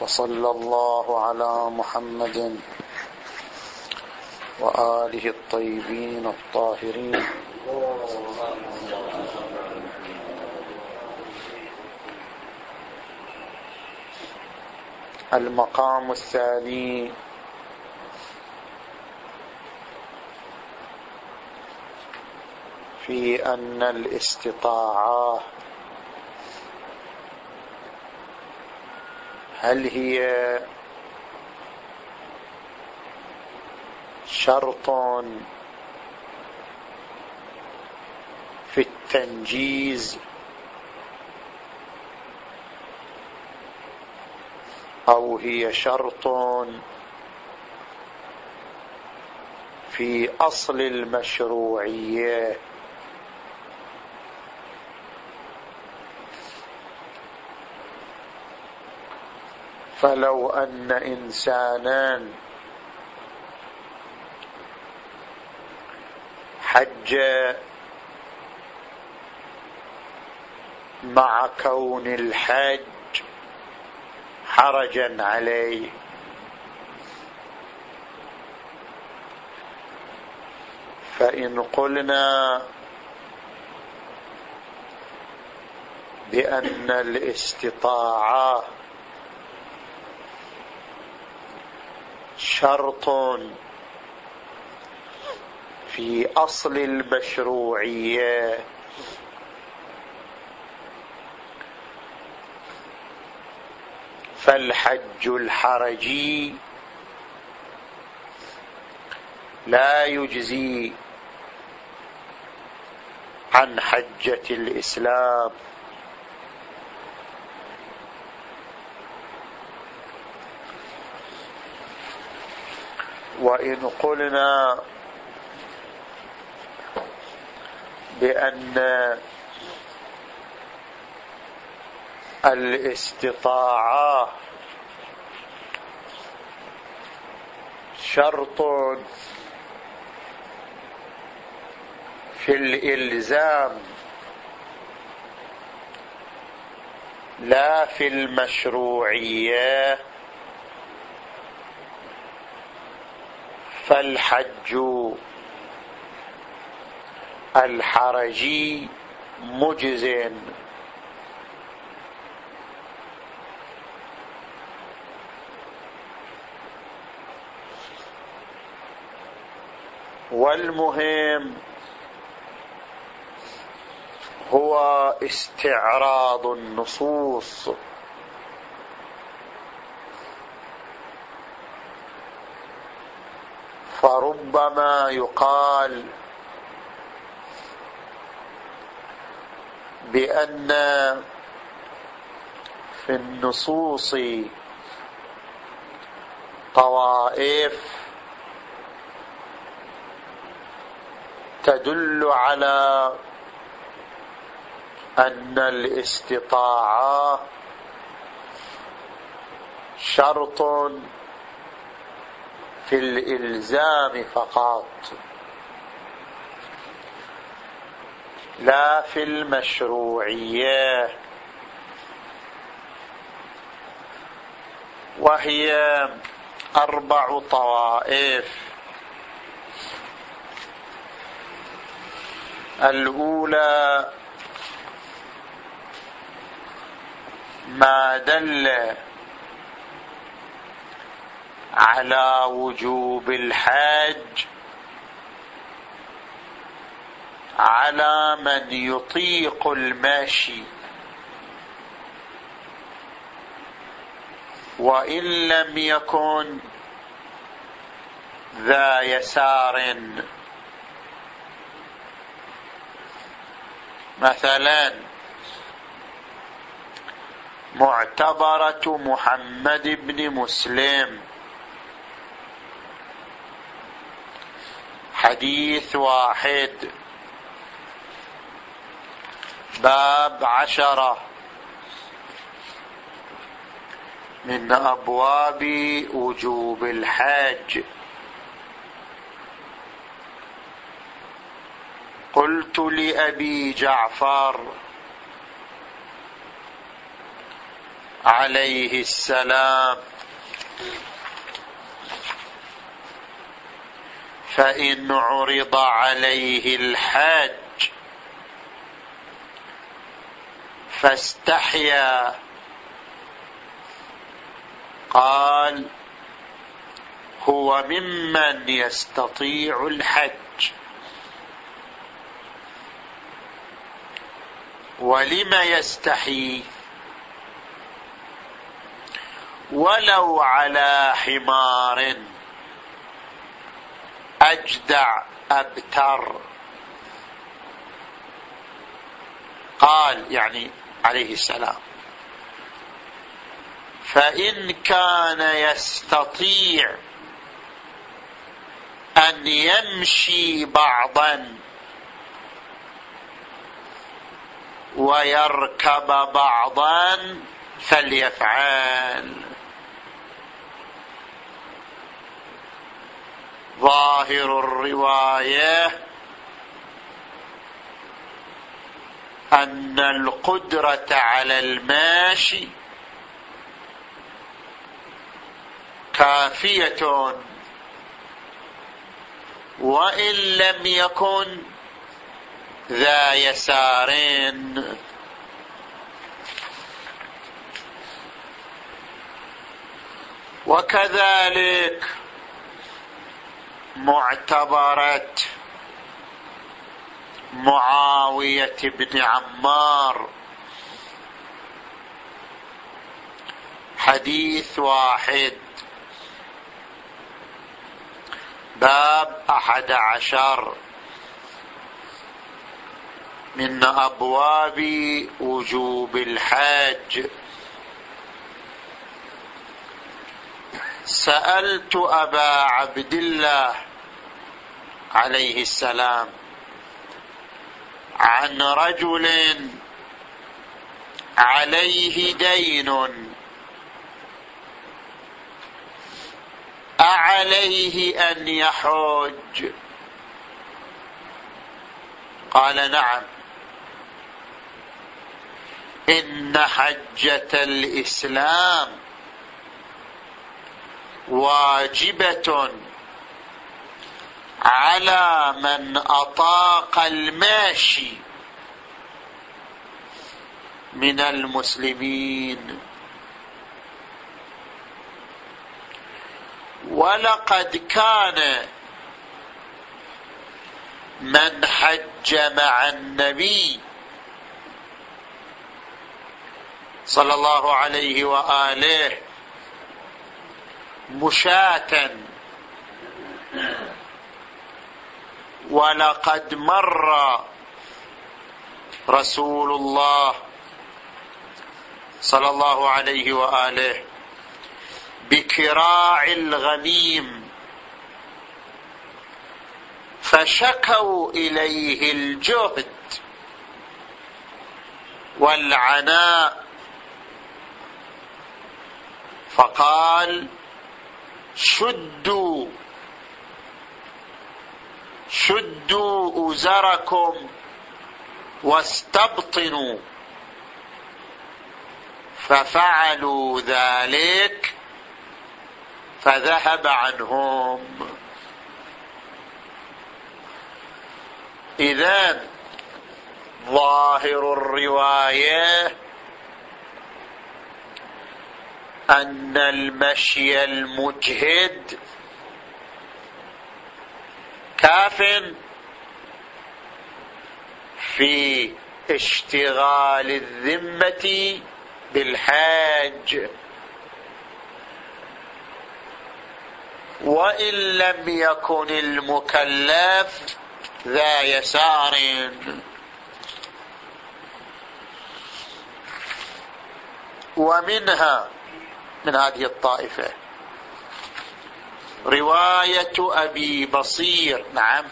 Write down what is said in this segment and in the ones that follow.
وصلى الله على محمد وآله الطيبين الطاهرين. المقام الثاني في أن الاستطاعة هل هي شرط في التنجيز أو هي شرط في أصل المشروعية؟ فلو أن انسانا حج مع كون الحج حرجا عليه. فإن قلنا بأن الاستطاعة شرط في أصل المشروعية. فالحج الحرجي لا يجزي عن حجة الإسلام. وإن قلنا بأن الاستطاعة شرط في الإلزام لا في المشروعية. فالحج الحرجي مجز والمهم هو استعراض النصوص. فربما يقال بأن في النصوص طوائف تدل على أن الاستطاعة شرط في الإلزام فقط. لا في المشروعية. وهي أربع طوائف. الأولى ما دل على وجوب الحج على من يطيق المشي. وإن لم يكن ذا يسار. مثلا معتبرة محمد بن مسلم. حديث واحد. باب عشرة. من أبواب وجوب الحج. قلت لأبي جعفر عليه السلام فإن عرض عليه الحج فاستحيا. قال هو ممن يستطيع الحج. ولم يستحي؟ ولو على حمار. أجدع أبتر. قال يعني عليه السلام فإن كان يستطيع أن يمشي بعضا ويركب بعضا فليفعل. ظاهر الرواية أن القدرة على الماشي كافية. وإن لم يكن ذا يسارين. وكذلك معتبرة معاوية بن عمار. حديث واحد. باب أحد عشر. من أبواب وجوب الحاج سألت أبا عبد الله عليه السلام عن رجل عليه دين. أعليه أن يحج؟ قال نعم. إن حجة الإسلام واجبة على من أطاق الماشي من المسلمين. ولقد كان من حج مع النبي صلى الله عليه وآله مشاة. ولقد مر رسول الله صلى الله عليه وآله بكراع الغنيم فشكوا إليه الجهد والعناء. فقال شدوا. شدوا أزركم واستبطنوا. ففعلوا ذلك فذهب عنهم. إذا ظاهر الرواية أن المشي المجهد كاف في اشتغال الذمة بالحاج. وإن لم يكن المكلف ذا يسار. ومنها من هذه الطائفة. رواية أبي بصير. نعم.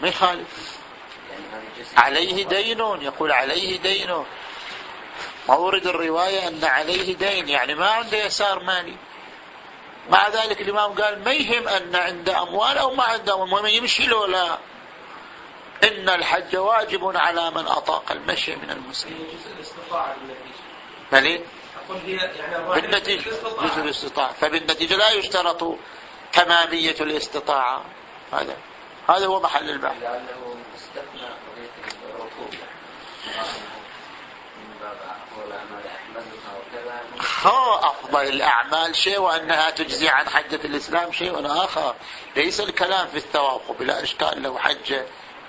ما يخالف. عليه دين يقول عليه دين. ما ورد الرواية أن عليه دين. يعني ما عنده يسار مالي. مع ذلك الإمام قال ما يهم أن عنده أموال أو ما عنده أموال يمشي له لا. إن الحج واجب على من أطاق المشي من المسلمين يعني بالنتيجة جزء الاستطاعة. فبالنتيجة لا يشترط تمامية الاستطاعة. هذا هذا هو محل البحث. هو أفضل الأعمال شيء وأنها تجزي عن حجة الإسلام شيء آخر. ليس الكلام في الثواب بلا إشكال لو حج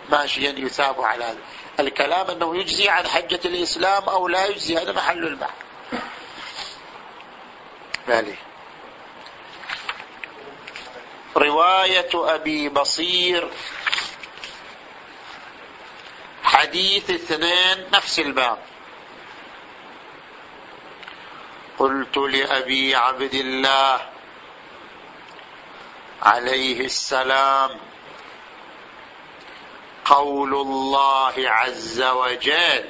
ماشيا يثاب على هذا الكلام أنه يجزي عن حجة الإسلام أو لا يجزي هذا محل البحث. بالي. رواية أبي بصير حديث اثنين نفس الباب. قلت لأبي عبد الله عليه السلام قول الله عز وجل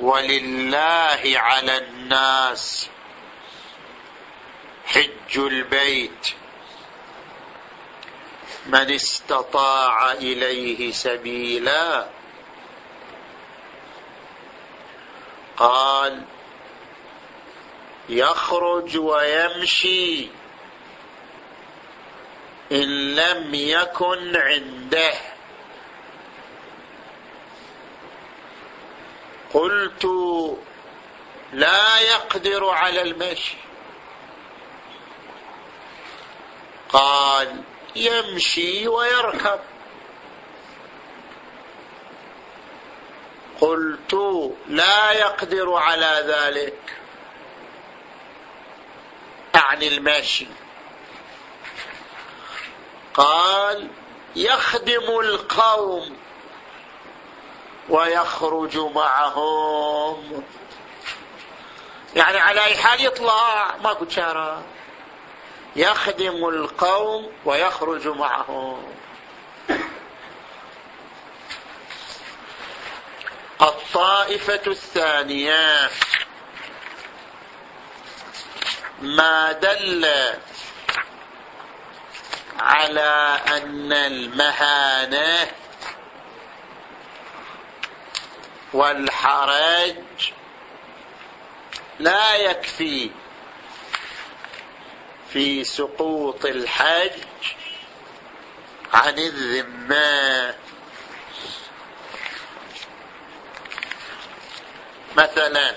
ولله على الناس حج البيت من استطاع إليه سبيلا. قال يخرج ويمشي إن لم يكن عنده. قلت لا يقدر على المشي. قال يمشي ويركب. قلت لا يقدر على ذلك. اعني الماشي. قال يخدم القوم ويخرج معهم. يعني على أي حال يطلع ماكو شارع. يخدم القوم ويخرج معهم. الطائفة الثانية. ما دل على أن المهانة والحرج لا يكفي في سقوط الحج عن الذمة. مثلا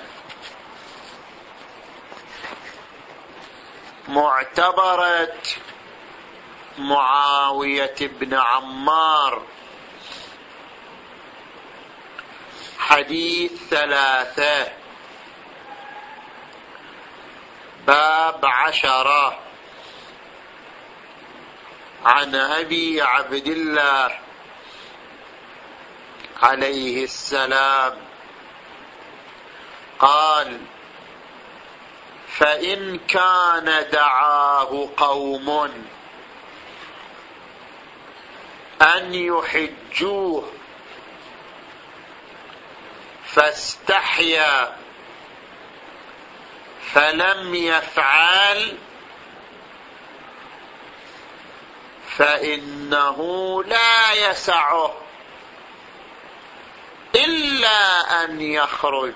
معتبرة معاوية بن عمار. حديث ثلاثة. باب عشرة. عن أبي عبد الله عليه السلام. قال فإن كان دعاه قوم أن يحجوه فاستحيا فلم يفعل فإنه لا يسعه إلا أن يخرج.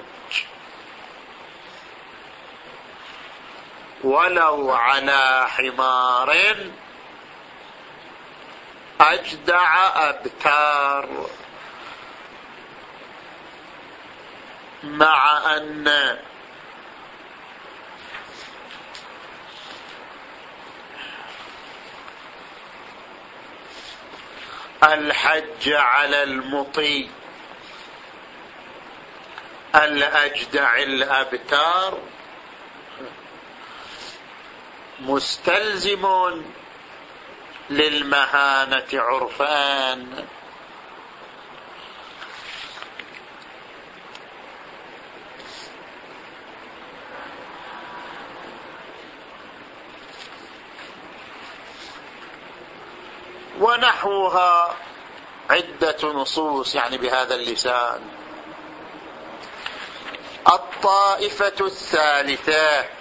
ولو على حمار أجدع أبتار. مع أن الحج على المطي الأجدع الأبتار. مستلزم للمهانة عرفان. ونحوها عدة نصوص يعني بهذا اللسان. الطائفة الثالثة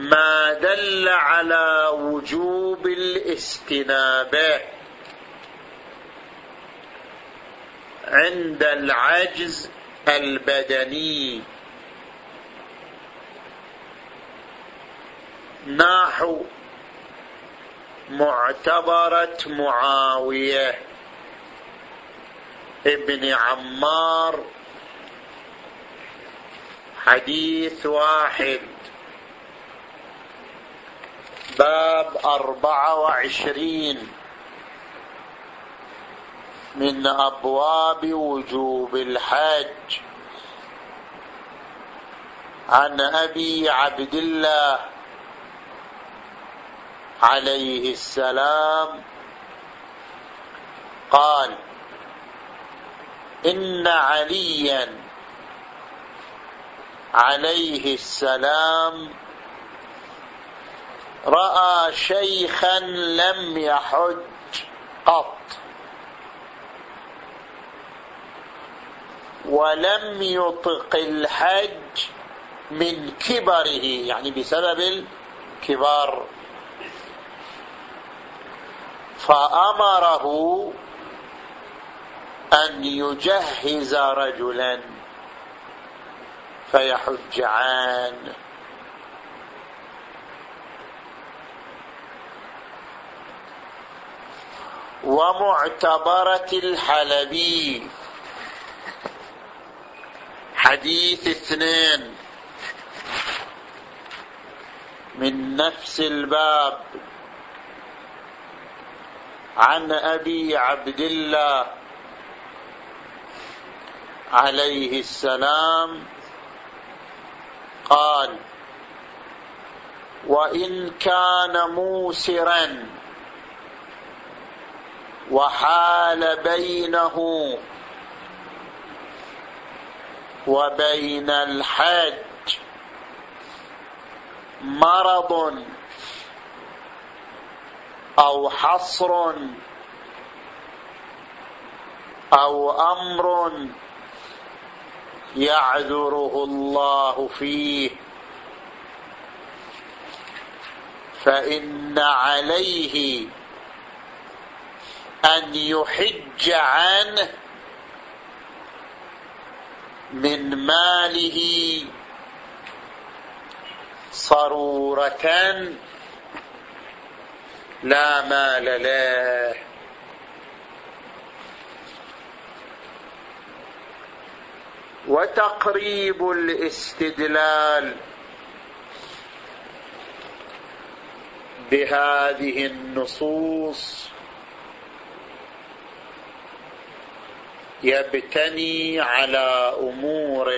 ما دل على وجوب الاستنابة عند العجز البدني. نحو معتبرة معاوية ابن عمار حديث واحد. باب أربعة وعشرين من أبواب وجوب الحج. عن أبي عبد الله عليه السلام قال إن عليا عليه السلام رأى شيخا لم يحج قط. ولم يطق الحج من كبره يعني بسبب الكبار. فأمره أن يجهز رجلا فيحج ومعتبرة الحلبي حديث اثنين. من نفس الباب. عن أبي عبد الله عليه السلام قال وإن كان موسرا وحال بينه وبين الحج مرض أو حصر أو أمر يعذره الله فيه. فإن عليه أن يحج عنه من ماله صرورة لا مال له. وتقريب الاستدلال بهذه النصوص يبتني على أمور.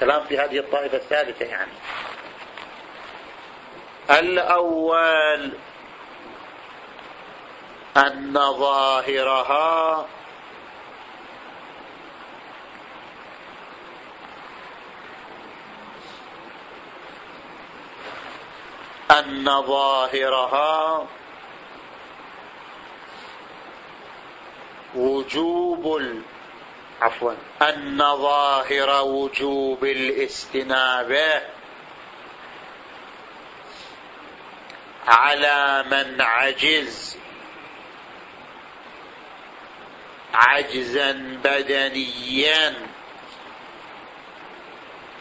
كلام في هذه الطائفة الثالثة يعني. الأول أن ظاهرها أن ظاهرها وجوب عفوا. أن ظاهر وجوب الاستنابة على من عجز. عجزا بدنيا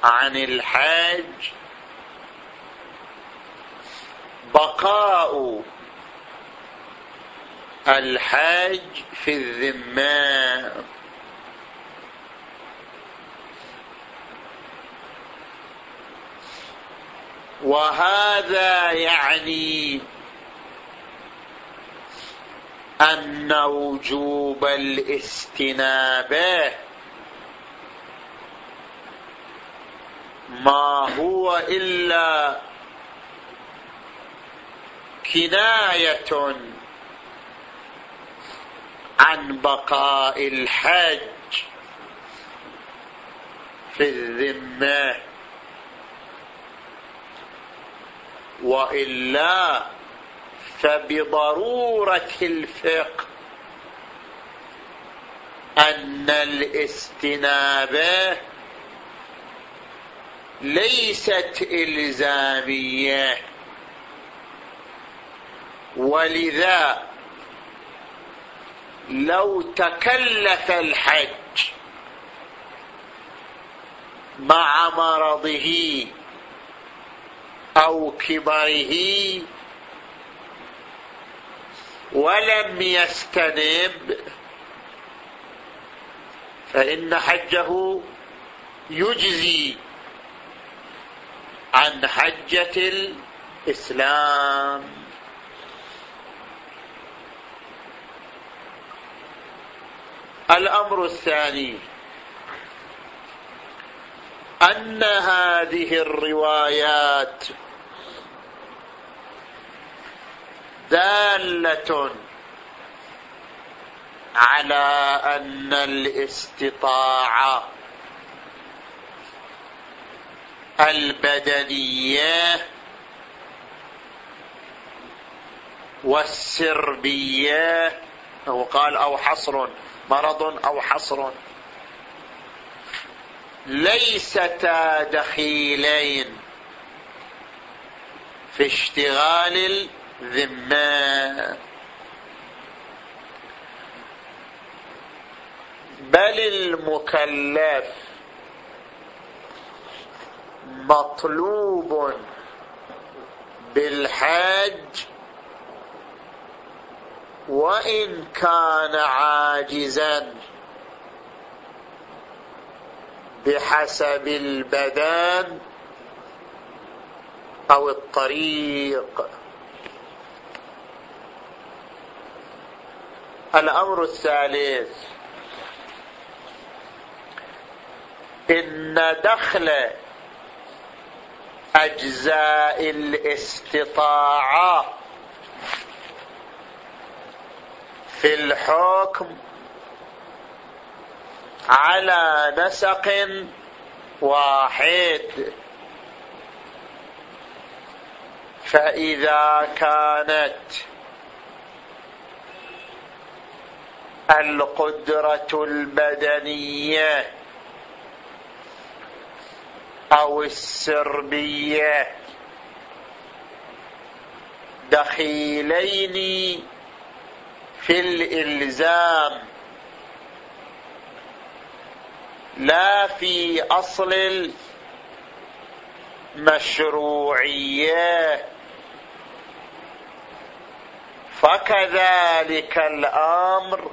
عن الحج بقاء الحاج في الذمة وهذا يعني أن وجوب الاستنابة ما هو إلا كناية عن بقاء الحج في الذمة. وإلا فبضرورة الفقه أن الاستنابة ليست إلزامية. ولذا لو تكلف الحج مع مرضه أو كبره ولم يستنب فإن حجه يجزي عن حجة الإسلام. الأمر الثاني أن هذه الروايات دالة على أن الاستطاعة البدنية والسربية أو قال أو حصر. مرض أو حصر. ليستا دخيلين في اشتغال الذمة. بل المكلف مطلوب بالحج وإن كان عاجزا بحسب البدن أو الطريق. الأمر الثالث إن دخل أجزاء الاستطاعة في الحكم على نسق واحد. فإذا كانت القدرة البدنية أو السربية دخيلين في الإلزام. لا في أصل المشروعية. فكذلك الأمر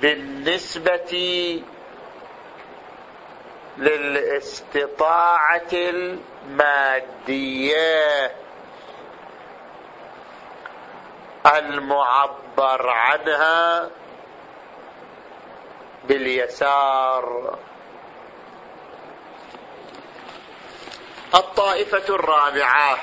بالنسبة للاستطاعة المادية. المعبر عنها باليسار. الطائفة الرابعة.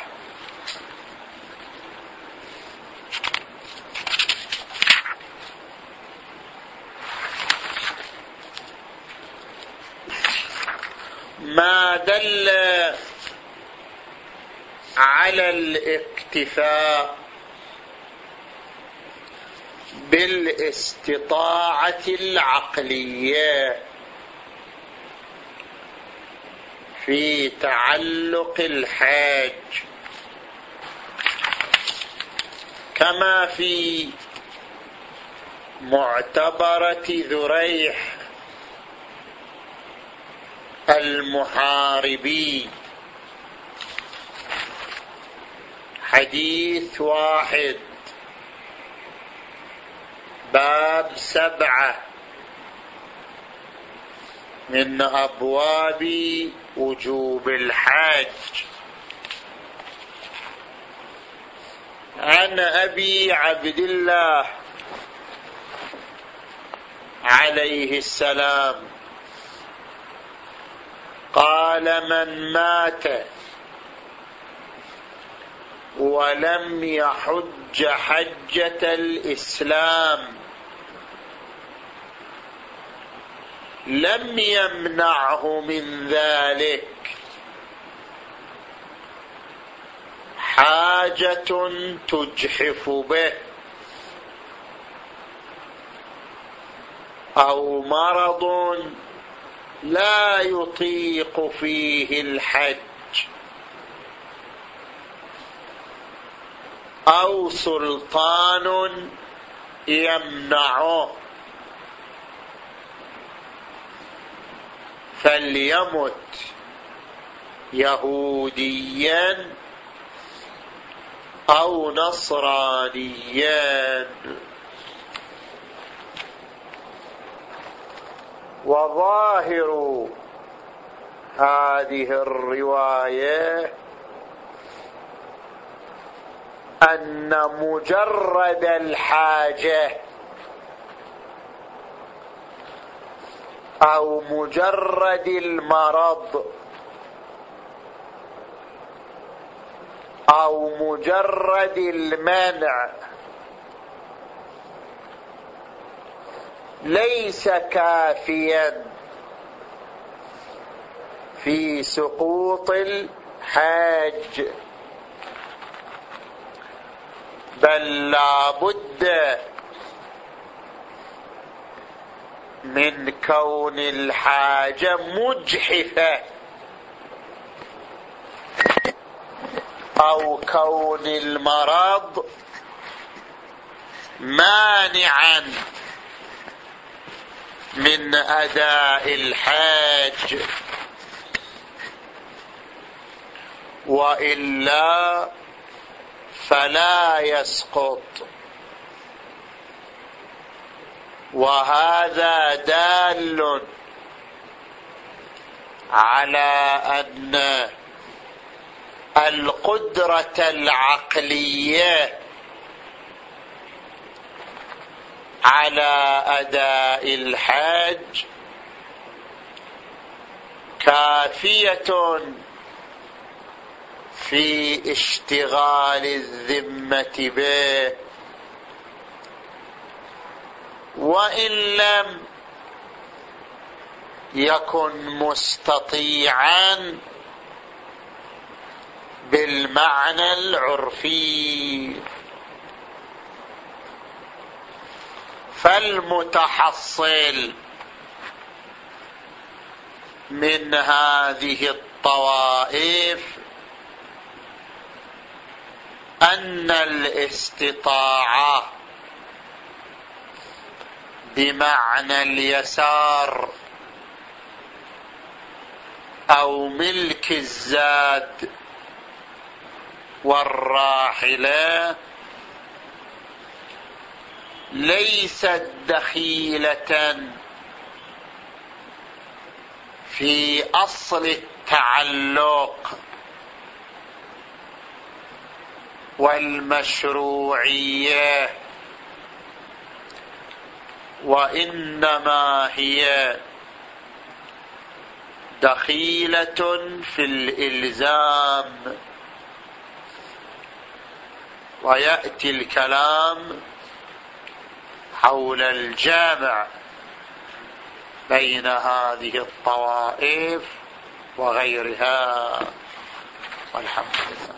ما دل على الاكتفاء بالاستطاعة العقلية في تعلق الحاج. كما في معتبرة ذريح المحاربي. حديث واحد. باب سبعة. من أبواب وجوب الحج. عن أبي عبد الله عليه السلام. قال من مات ولم يحج حجة الإسلام. لم يمنعه من ذلك. حاجة تجحف به. أو مرض لا يطيق فيه الحج. أو سلطان يمنعه. فليمت يهوديا أو نصرانيا. وظاهر هذه الرواية أن مجرد الحاجة أو مجرد المرض أو مجرد المنع ليس كافيا في سقوط الحاج. بل لا بد من كون الحاجة مجحفة أو كون المرض مانعا من أداء الحاج. وإلا فلا يسقط. وهذا دال على أن القدرة العقلية على أداء الحج كافية في اشتغال الذمة به. وإن لم يكن مستطيعا بالمعنى العرفي. فالمتحصل من هذه الطوائف أن الاستطاعة بمعنى اليسار أو ملك الزاد والراحلة ليست دخيلة في أصل التعلق. والمشروعية. وإنما هي دخيلة في الإلزام. ويأتي الكلام حول الجامع بين هذه الطوائف وغيرها. والحمد لله.